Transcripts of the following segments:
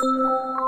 Música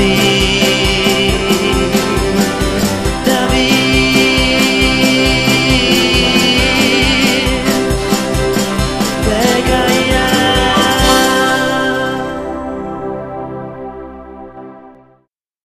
be